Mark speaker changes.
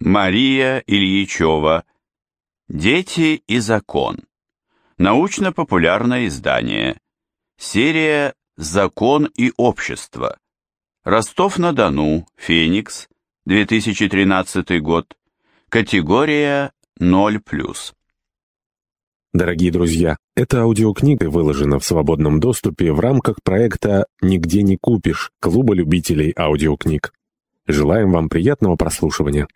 Speaker 1: Мария Ильичева. Дети и закон. Научно-популярное издание. Серия «Закон и общество». Ростов-на-Дону, Феникс, 2013 год. Категория 0+.
Speaker 2: Дорогие друзья, эта аудиокнига выложена в свободном доступе в рамках проекта «Нигде не купишь» Клуба любителей аудиокниг. Желаем вам приятного прослушивания.